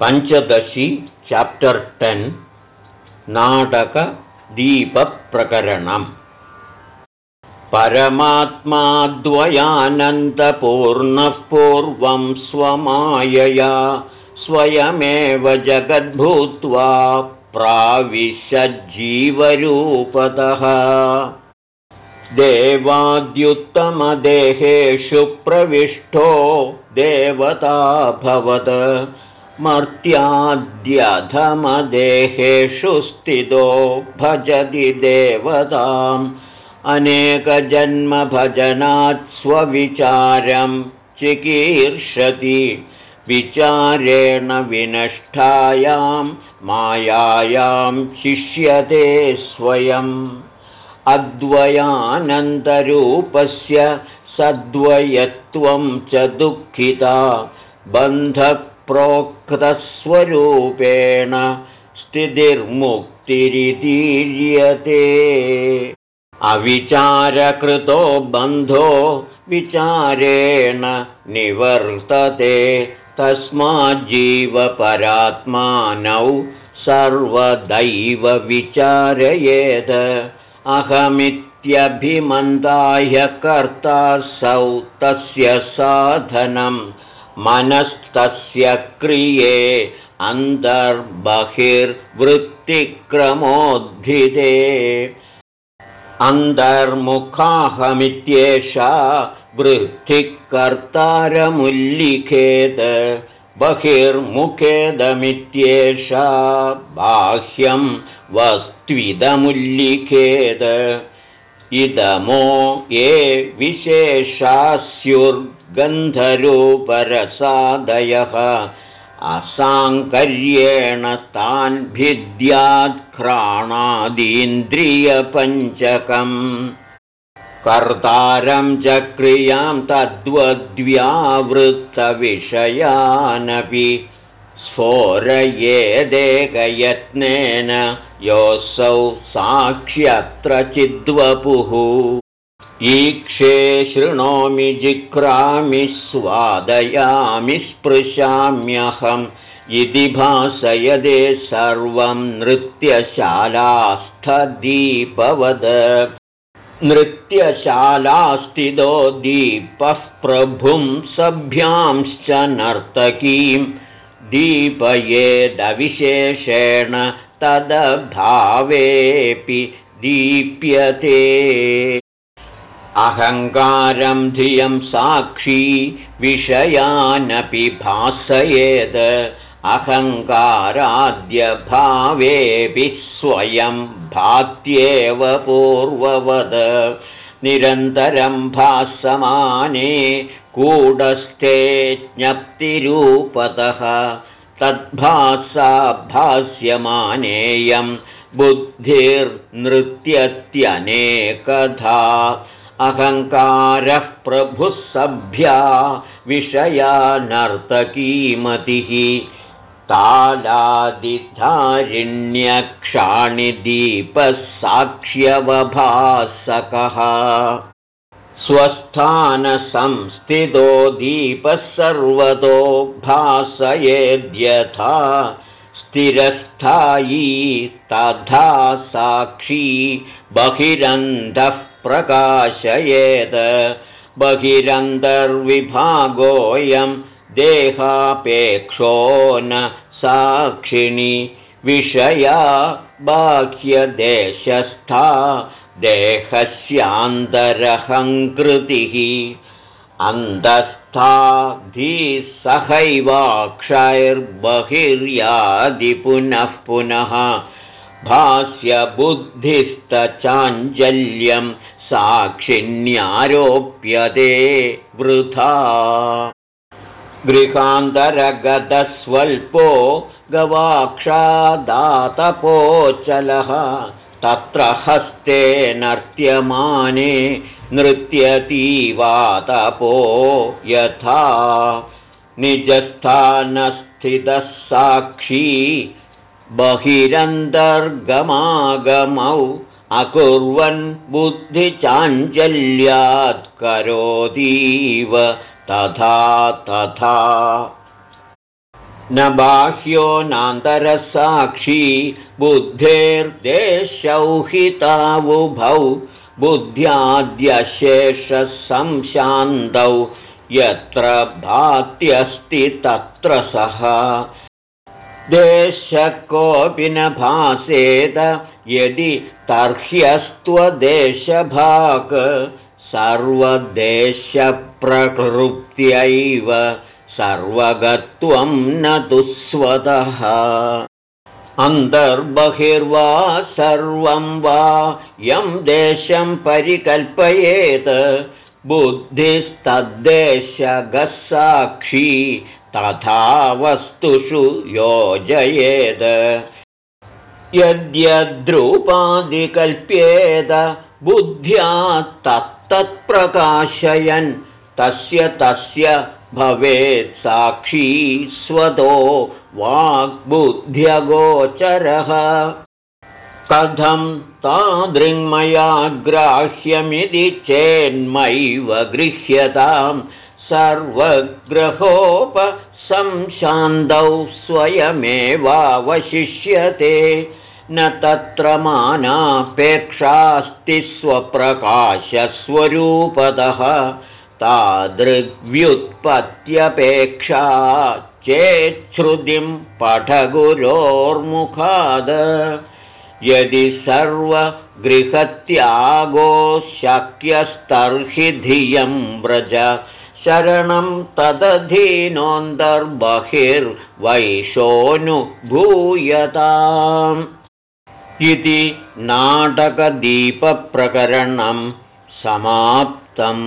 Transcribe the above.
Panchadashi chapter ten नाटकदीपप्रकरणम् परमात्माद्वयानन्दपूर्णः पूर्वं स्वमायया स्वयमेव जगद्भूत्वा प्राविशज्जीवरूपतः। देवाद्युत्तमदेहेषु प्रविष्टो देवताभवत् मर्त्याद्यधमदेहेषु स्थितो भजति देवताम्। अनेकजन्मभजनात् स्वविचारं चिकीर्षति। विचारेण विनष्टायां मायायां शिष्यते स्वयम्। अद्वयानन्तरूपस्य सद्वयत्वं च दुःखिता बन्धप्रोक्तस्वरूपेण स्थितिर्मुक्तिरितीर्यते। अविचारकृतो बन्धो विचारेण निवर्तते। तस्माज्जीवपरात्मानौ सर्वदैव विचारयेत् कर्तासौ तस्य साधनं मनस्तस्य क्रिये अन्तर्बहिर्वृत्तिक्रमोद्धिते अन्तर्मुखाहमित्येषा वृत्तिः कर्तारमुल्लिखेत् बहिर्मुखेदमित्येषा बाह्यं वस्त्विदमुल्लिखेद इदमो ये विशेषा स्युर्गन्धरूपरसादयः असाङ्कर्येण तान् भिद्यात्घ्राणादीन्द्रियपञ्चकम् कर्तारं च क्रियां तद्वद्व्यावृत्तविषयानपि स्फोरयेदेकयत्नेन योऽसौ साक्ष्यत्र चिद्वपुः ईक्षे शृणोमि जिघ्रामि स्वादयामि स्पृशाम्यहम्। इति भासयदे सर्वं नृत्यशालास्थदीपवद। नृत्यशालास्थितो दीपः प्रभुं सभ्यांश्च नर्तकीं दीपयेदविशेषेण तदभावेऽपि दीप्यते अहङ्कारं धियं साक्षी विषयानपि भासयेद्। अहङ्काराद्यभावेऽपि स्वयं भात्येव पूर्ववद। निरन्तरं भासमाने कूढस्थे ज्ञप्तिरूपतः। तद्भासा भास्यमानेयं बुद्धिर्नृत्यत्यनेकधा अहङ्कारः प्रभुः सभ्या विषया नर्तकीमतिः तालादिधारिण्यक्षाणिदीपः साक्ष्यवभासकः स्वस्थानसंस्थितो दीपः सर्वतो भासयेद्यथा स्थिरस्थायी तथा साक्षी बहिरन्धः प्रकाशयेत्। बहिरन्तर्विभागोऽयं देहापेक्षो न साक्षिणि विषया बाह्यदेशस्था देहस्यान्तरहङ्कृतिः। अन्तस्था धीसहैवाक्षैर्बहिर्यादि पुनः पुनः भास्यबुद्धिस्तचाञ्चल्यं साक्षिण्यारोप्यते वृथा। गृहान्तरगतस्वल्पो गवाक्षादातपोचलः तत्र हस्ते नर्त्यमाने नृत्यतीवातपो यथा। निजस्थानस्थितः साक्षी बहिरन्तर्गमागमौ अकुर्वन् बुद्धिचाञ्चल्यात् करोतीव तथा तथा। न बाह्यो नान्तरसाक्षी बुद्धेर्देशौहितावुभौ बुद्ध्याद्यशेषसंशान्तौ यत्र भात्यस्ति तत्र सः। देश कोऽपि न भासेत यदि तर्ह्यस्त्वदेशभाक् सर्वदेशप्रकृत्यैव सर्वगत्वं न दुःस्वतः अन्तर्बहिर्वा सर्वं वा यं देशं परिकल्पयेत्। बुद्धिस्तद्देशगस्साक्षी तथा वस्तुषु योजयेत् यद्यद्रूपादिकल्प्येत बुद्ध्या तत्तत्प्रकाशयन्। तस्य तस्य भवेत् साक्षी स्वतो वाग्बुद्ध्यगोचरः। कथं तादृङ्मया ग्राह्यमिति चेन्मैव गृह्यतां सर्वग्रहोपसंशान्तौ स्वयमेवावशिष्यते न तत्र मानापेक्षास्ति स्वप्रकाशस्वरूपतः तादृग्व्युत्पत्त्यपेक्षा चेच्छ्रुतिं पठगुरोर्मुखाद। यदि सर्वगृहत्यागो शक्यस्तर्हि धियं व्रज शरणं तदधीनोऽन्तर्बहिर्वैशोऽनुभूयताम् इति नाटकदीपप्रकरणं समाप्तम्